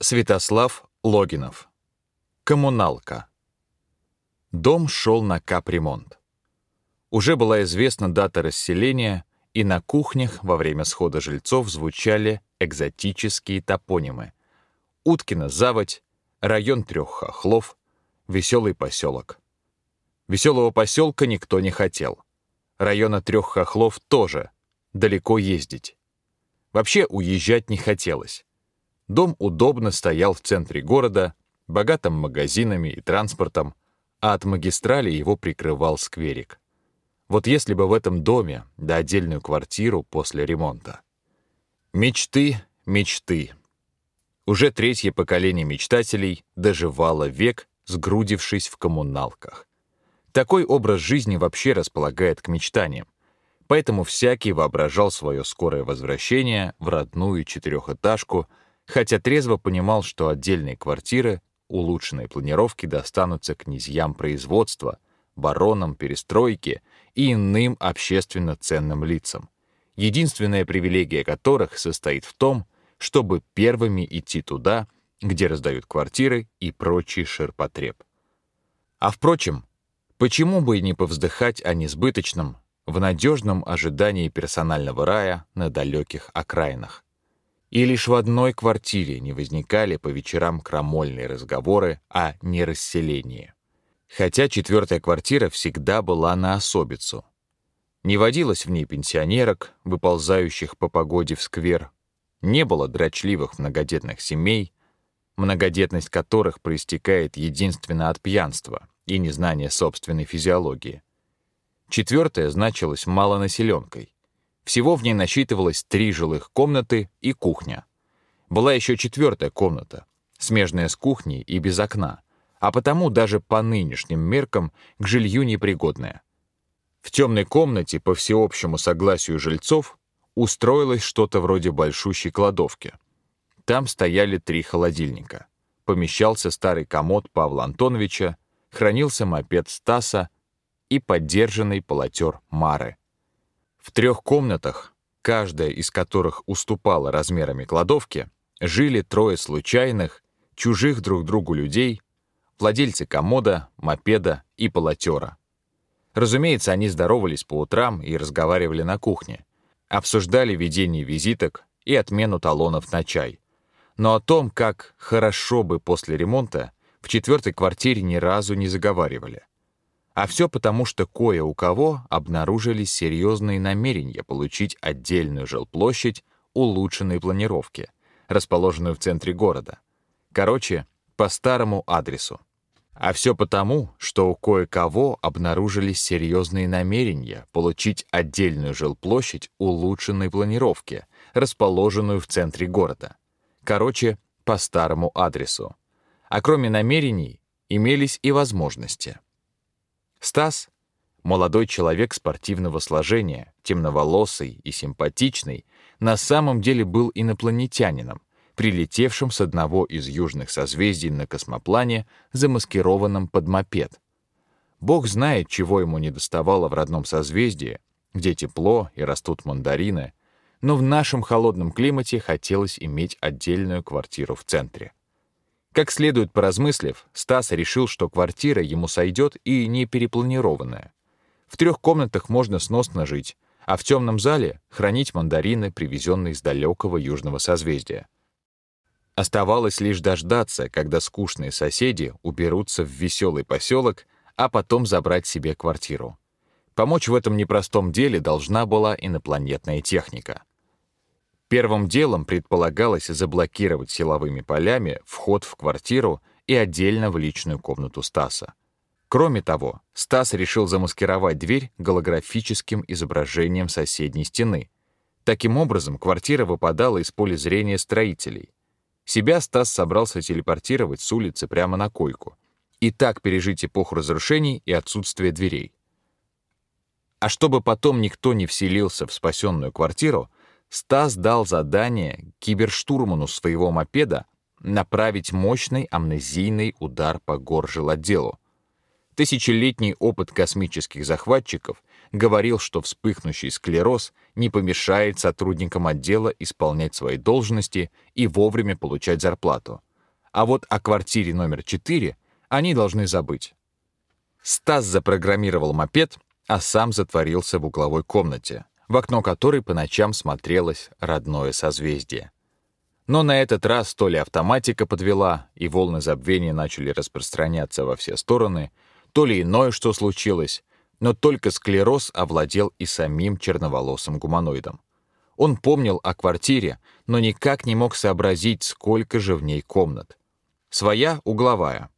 Святослав Логинов. Коммуналка. Дом шел на капремонт. Уже была известна дата расселения, и на кухнях во время схода жильцов звучали экзотические топонимы. Уткина заводь, район трех хохлов, веселый поселок. Веселого поселка никто не хотел. Района трех хохлов тоже. Далеко ездить. Вообще уезжать не хотелось. Дом удобно стоял в центре города, богатым магазинами и транспортом, а от магистрали его прикрывал скверик. Вот если бы в этом доме, да отдельную квартиру после ремонта. Мечты, мечты. Уже третье поколение мечтателей доживало век, сгрудившись в коммуналках. Такой образ жизни вообще располагает к мечтаниям. Поэтому всякий воображал свое скорое возвращение в родную четырехэтажку — хотя трезво понимал, что отдельные квартиры улучшенной планировки достанутся князьям производства, баронам перестройки и иным общественно ценным лицам, единственная привилегия которых состоит в том, чтобы первыми идти туда, где раздают квартиры и прочий ширпотреб. А впрочем, почему бы и не повздыхать о несбыточном в надежном ожидании персонального рая на далеких окраинах? И лишь в одной квартире не возникали по вечерам крамольные разговоры о нерасселении. Хотя четвертая квартира всегда была на особицу. Не водилось в ней пенсионерок, выползающих по погоде в сквер, не было дрочливых многодетных семей, многодетность которых проистекает единственно от пьянства и незнания собственной физиологии. Четвертая значилась малонаселенкой, всего в ней насчитывалось три жилых комнаты и кухня. Была еще четвертая комната, смежная с кухней и без окна, а потому даже по нынешним меркам к жилью непригодная. В темной комнате, по всеобщему согласию жильцов, устроилось что-то вроде большущей кладовки. Там стояли три холодильника. Помещался старый комод Павла Антоновича, хранился мопед Стаса и поддержанный полотер Мары. В трех комнатах, каждая из которых уступала размерами кладовки, жили трое случайных, чужих друг другу людей, владельцы комода, мопеда и полотера. Разумеется, они здоровались по утрам и разговаривали на кухне, обсуждали ведение визиток и отмену талонов на чай. Но о том, как хорошо бы после ремонта, в четвертой квартире ни разу не заговаривали. А все потому, что кое у кого обнаружились серьезные намерения получить отдельную жилплощадь улучшенной планировки, расположенную в центре города. Короче, по старому адресу. А все потому, что у кое-кого обнаружились серьезные намерения получить отдельную жилплощадь улучшенной планировки, расположенную в центре города. Короче, по старому адресу. А кроме намерений, имелись и возможности. Стас, молодой человек спортивного сложения, темноволосый и симпатичный, на самом деле был инопланетянином, прилетевшим с одного из южных созвездий на космоплане, замаскированном под мопед. Бог знает, чего ему не доставало в родном созвездии, где тепло и растут мандарины, но в нашем холодном климате хотелось иметь отдельную квартиру в центре. Как следует поразмыслив, Стас решил, что квартира ему сойдет и не перепланированная. В трех комнатах можно сносно жить, а в темном зале хранить мандарины, привезенные из далекого южного созвездия. Оставалось лишь дождаться, когда скучные соседи уберутся в веселый поселок, а потом забрать себе квартиру. Помочь в этом непростом деле должна была инопланетная техника. Первым делом предполагалось заблокировать силовыми полями вход в квартиру и отдельно в личную комнату Стаса. Кроме того, Стас решил замаскировать дверь голографическим изображением соседней стены. Таким образом, квартира выпадала из поля зрения строителей. Себя Стас собрался телепортировать с улицы прямо на койку. И так пережить эпоху разрушений и отсутствия дверей. А чтобы потом никто не вселился в спасенную квартиру, Стас дал задание киберштурману своего мопеда направить мощный амнезийный удар по горжилотделу. Тысячелетний опыт космических захватчиков говорил, что вспыхнущий склероз не помешает сотрудникам отдела исполнять свои должности и вовремя получать зарплату. а вот о квартире номер 4 они должны забыть. Стас запрограммировал мопед, а сам затворился в угловой комнате, в окно которой по ночам смотрелось родное созвездие. Но на этот раз то ли автоматика подвела, и волны забвения начали распространяться во все стороны, то ли иное что случилось, но только склероз овладел и самим черноволосым гуманоидом. Он помнил о квартире, но никак не мог сообразить, сколько же в ней комнат. Своя — угловая,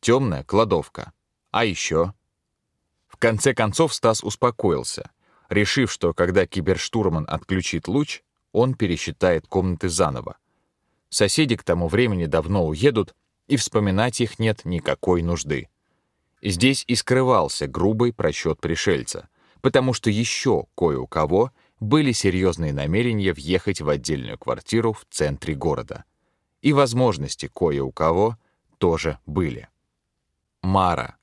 темная — кладовка. А еще... В конце концов Стас успокоился, решив, что когда киберштурман отключит луч, он пересчитает комнаты заново. Соседи к тому времени давно уедут, и вспоминать их нет никакой нужды. Здесь и скрывался грубый просчет пришельца, потому что еще кое у кого были серьезные намерения въехать в отдельную квартиру в центре города. И возможности кое у кого тоже были. Мара,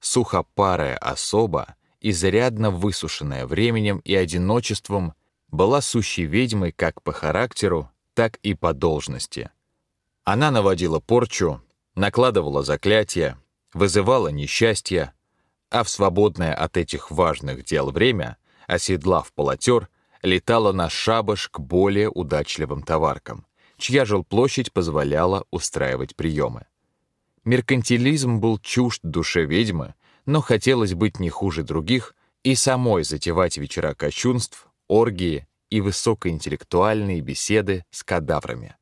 сухопарая особа, изрядно высушенная временем и одиночеством, была сущей ведьмой как по характеру, так и по должности. Она наводила порчу, накладывала заклятия, вызывала несчастье, а в свободное от этих важных дел время, оседлав полотер, летала на шабаш к более удачливым товаркам, чья жилплощадь позволяла устраивать приемы. Меркантилизм был чужд душе ведьмы, но хотелось быть не хуже других и самой затевать вечера кощунств, оргии и высокоинтеллектуальные беседы с кадаврами.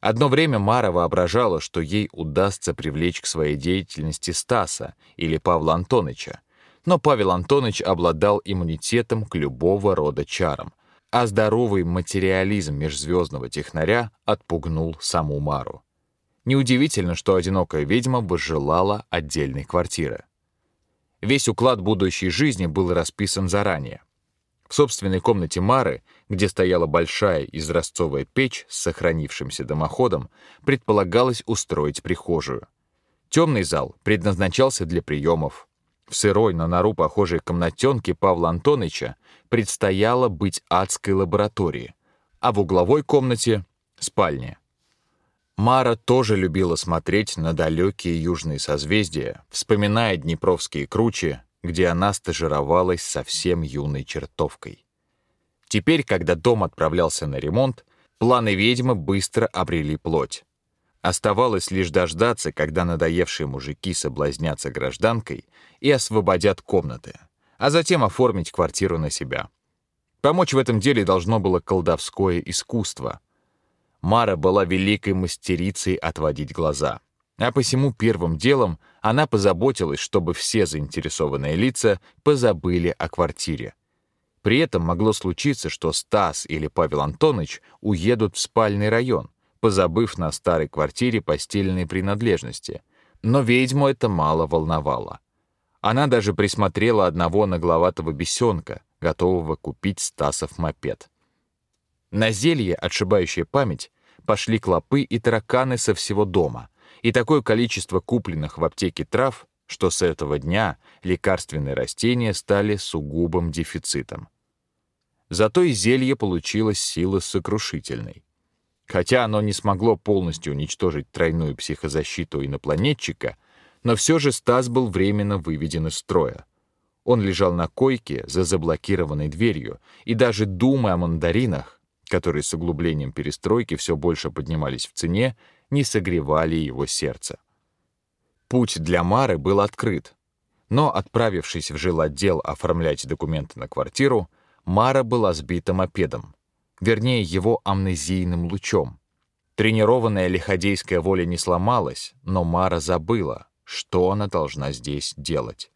Одно время Мара воображала, что ей удастся привлечь к своей деятельности Стаса или Павла Антоныча, но Павел Антонович обладал иммунитетом к любого рода чарам, а здоровый материализм межзвездного технаря отпугнул саму Мару. Неудивительно, что одинокая ведьма возжелала отдельной квартиры. Весь уклад будущей жизни был расписан заранее. В собственной комнате Мары, где стояла большая изразцовая печь с сохранившимся дымоходом, предполагалось устроить прихожую. Темный зал предназначался для приемов. В сырой, на нору похожей комнатенке Павла Антоновича предстояло быть адской лабораторией, а в угловой комнате — спальня. Мара тоже любила смотреть на далекие южные созвездия, вспоминая днепровские кручи, где она стажировалась совсем юной чертовкой. Теперь, когда дом отправлялся на ремонт, планы ведьмы быстро обрели плоть. Оставалось лишь дождаться, когда надоевшие мужики соблазнятся гражданкой и освободят комнаты, а затем оформить квартиру на себя. Помочь в этом деле должно было колдовское искусство. Мара была великой мастерицей отводить глаза — а посему первым делом она позаботилась, чтобы все заинтересованные лица позабыли о квартире. При этом могло случиться, что Стас или Павел Антонович уедут в спальный район, позабыв на старой квартире постельные принадлежности. Но ведьму это мало волновало. Она даже присмотрела одного нагловатого бесенка, готового купить Стасов мопед. На зелье, отшибающее память, пошли клопы и тараканы со всего дома, и такое количество купленных в аптеке трав, что с этого дня лекарственные растения стали сугубым дефицитом. Зато и зелье получилось силы сокрушительной. Хотя оно не смогло полностью уничтожить тройную психозащиту инопланетчика, но все же Стас был временно выведен из строя. Он лежал на койке за заблокированной дверью, и даже думая о мандаринах, которые с углублением перестройки все больше поднимались в цене, не согревали его сердце. Путь для Мары был открыт, но, отправившись в жилотдел оформлять документы на квартиру, Мара была сбита мопедом, вернее, его амнезийным лучом. Тренированная лиходейская воля не сломалась, но Мара забыла, что она должна здесь делать.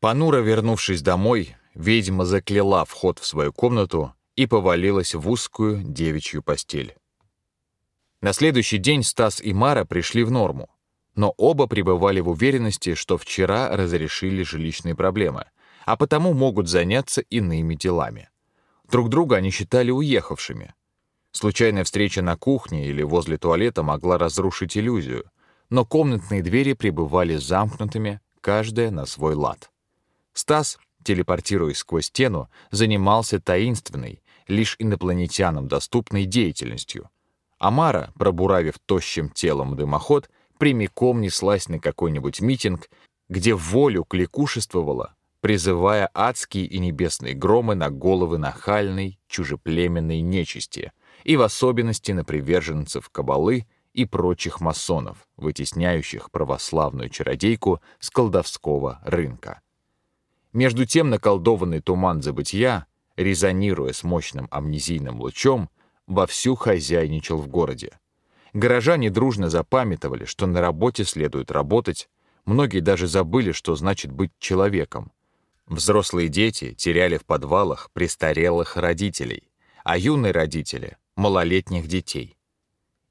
Понуро вернувшись домой, ведьма закляла вход в свою комнату и повалилась в узкую девичью постель. На следующий день Стас и Мара пришли в норму, но оба пребывали в уверенности, что вчера разрешили жилищные проблемы, а потому могут заняться иными делами. Друг друга они считали уехавшими. Случайная встреча на кухне или возле туалета могла разрушить иллюзию, но комнатные двери пребывали замкнутыми, каждая на свой лад. Стас, телепортируясь сквозь стену, занимался таинственной, лишь инопланетянам доступной деятельностью — Амара, пробуравив тощим телом дымоход, прямиком неслась на какой-нибудь митинг, где волю кликушествовала, призывая адские и небесные громы на головы нахальной, чужеплеменной нечисти, и в особенности на приверженцев кабалы и прочих масонов, вытесняющих православную чародейку с колдовского рынка. Между тем наколдованный туман забытия, резонируя с мощным амнезийным лучом, вовсю хозяйничал в городе. Горожане дружно запамятовали, что на работе следует работать, многие даже забыли, что значит быть человеком. Взрослые дети теряли в подвалах престарелых родителей, а юные родители — малолетних детей.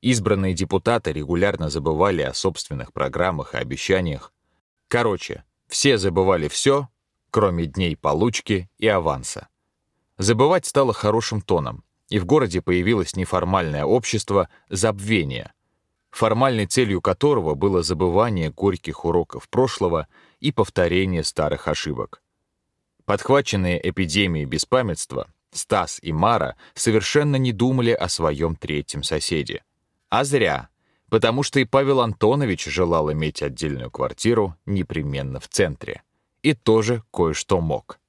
Избранные депутаты регулярно забывали о собственных программах и обещаниях. Короче, все забывали все, кроме дней получки и аванса. Забывать стало хорошим тоном, и в городе появилось неформальное общество забвения, формальной целью которого было забывание горьких уроков прошлого и повторение старых ошибок. Подхваченные эпидемией беспамятства, Стас и Мара совершенно не думали о своем третьем соседе. А зря, потому что и Павел Антонович желал иметь отдельную квартиру непременно в центре. И тоже кое-что мог.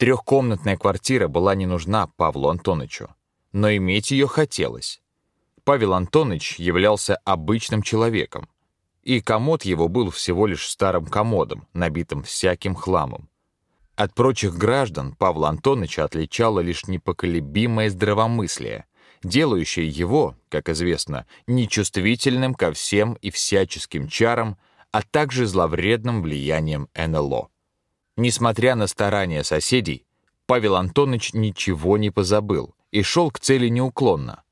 Трехкомнатная квартира была не нужна Павлу Антоновичу, но иметь ее хотелось. Павел Антонович являлся обычным человеком, и комод его был всего лишь старым комодом, набитым всяким хламом. От прочих граждан Павла Антоновича отличало лишь непоколебимое здравомыслие, делающее его, как известно, нечувствительным ко всем и всяческим чарам, а также зловредным влиянием НЛО. Несмотря на старания соседей, Павел Антонович ничего не позабыл и шел к цели неуклонно.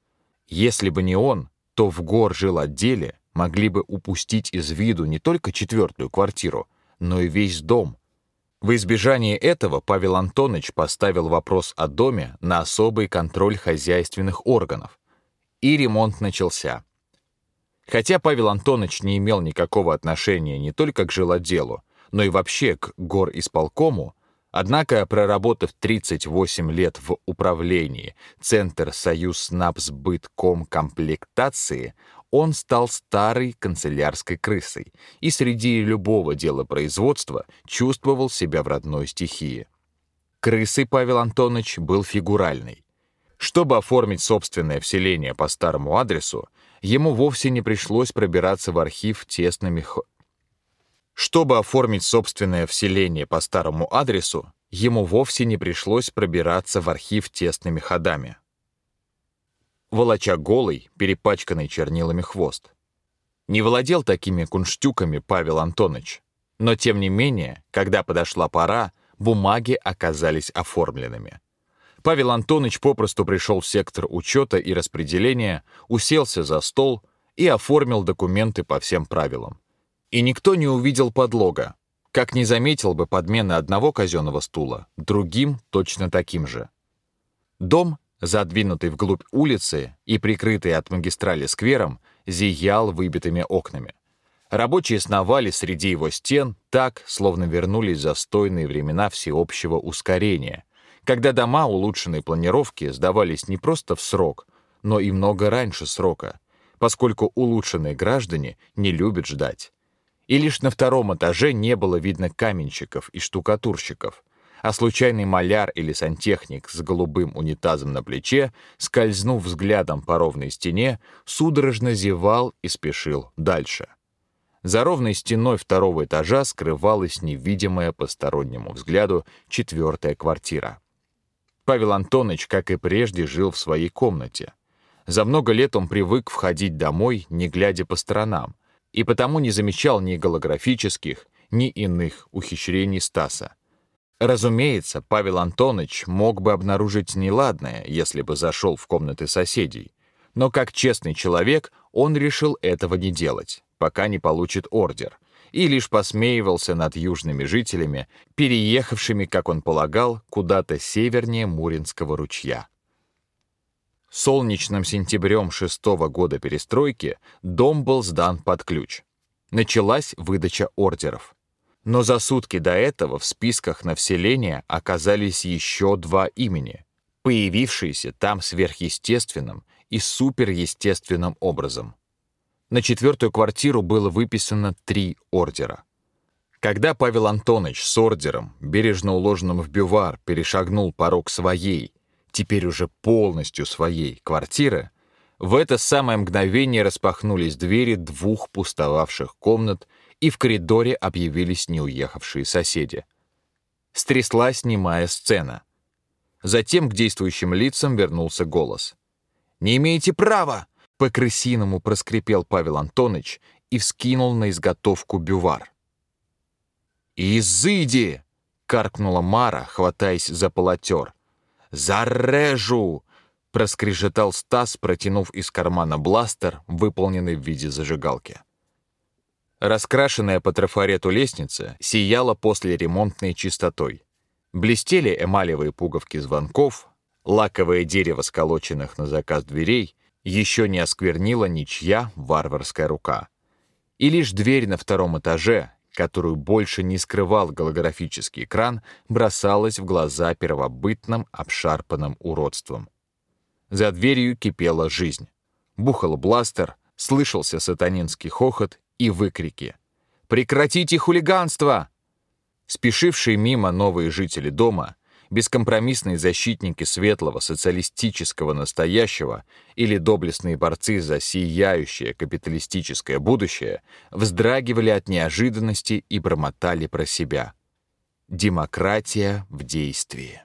Если бы не он, то в гор жил отделе могли бы упустить из виду не только четвертую квартиру, но и весь дом. В избежание этого Павел Антонович поставил вопрос о доме на особый контроль хозяйственных органов. И ремонт начался. Хотя Павел Антонович не имел никакого отношения не только к жилоделу, но и вообще к горисполкому, однако, проработав 38 лет в управлении Центр Союз Напсбытком комплектации, он стал старой канцелярской крысой и среди любого дела производства чувствовал себя в родной стихии. Крысой Павел Антонович был фигуральный. Чтобы оформить собственное вселение по старому адресу, ему вовсе не пришлось пробираться в архив тесными чтобы оформить собственное вселение по старому адресу, ему вовсе не пришлось пробираться в архив тесными ходами. Волоча голый, перепачканный чернилами хвост. Не владел такими кунштюками Павел Антонович, но тем не менее, когда подошла пора, бумаги оказались оформленными. Павел Антонович попросту пришел в сектор учета и распределения, уселся за стол и оформил документы по всем правилам. И никто не увидел подлога, как не заметил бы подмены одного казенного стула другим точно таким же. Дом, задвинутый вглубь улицы и прикрытый от магистрали сквером, зиял выбитыми окнами. Рабочие сновали среди его стен так, словно вернулись застойные времена всеобщего ускорения, когда дома улучшенной планировки сдавались не просто в срок, но и много раньше срока, поскольку улучшенные граждане не любят ждать и лишь на втором этаже не было видно каменщиков и штукатурщиков, а случайный маляр или сантехник с голубым унитазом на плече, скользнув взглядом по ровной стене, судорожно зевал и спешил дальше. За ровной стеной второго этажа скрывалась невидимая постороннему взгляду четвертая квартира. Павел Антонович, как и прежде, жил в своей комнате. За много лет он привык входить домой, не глядя по сторонам, и потому не замечал ни голографических, ни иных ухищрений Стаса. Разумеется, Павел Антонович мог бы обнаружить неладное, если бы зашел в комнаты соседей, но как честный человек он решил этого не делать, пока не получит ордер, и лишь посмеивался над южными жителями, переехавшими, как он полагал, куда-то севернее Муринского ручья. Солнечным сентябрем шестого года перестройки дом был сдан под ключ. Началась выдача ордеров. Но за сутки до этого в списках на вселение оказались еще два имени, появившиеся там сверхъестественным и суперестественным образом. На четвертую квартиру было выписано три ордера. Когда Павел Антонович с ордером, бережно уложенным в бювар, перешагнул порог своей, теперь уже полностью своей, квартиры, в это самое мгновение распахнулись двери двух пустовавших комнат, и в коридоре объявились неуехавшие соседи. Стряслась немая сцена. Затем к действующим лицам вернулся голос. «Не имеете права!» — по-крысиному проскрипел Павел Антонович и вскинул на изготовку бювар. «Изыди!» — каркнула Мара, хватаясь за полотер. «Зарежу!» — проскрежетал Стас, протянув из кармана бластер, выполненный в виде зажигалки. Раскрашенная по трафарету лестница сияла после ремонтной чистотой. Блестели эмалевые пуговки звонков, лаковое дерево сколоченных на заказ дверей еще не осквернила ничья варварская рука. И лишь дверь на втором этаже, которую больше не скрывал голографический экран, бросалась в глаза первобытным обшарпанным уродством. За дверью кипела жизнь. Бухал бластер, слышался сатанинский хохот и выкрики. «Прекратите хулиганство!» Спешившие мимо новые жители дома, бескомпромиссные защитники светлого социалистического настоящего или доблестные борцы за сияющее капиталистическое будущее вздрагивали от неожиданности и бормотали про себя. Демократия в действии.